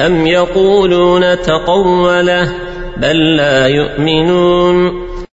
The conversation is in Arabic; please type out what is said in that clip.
أم يقولون تقوله بل لا يؤمنون